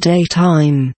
Daytime.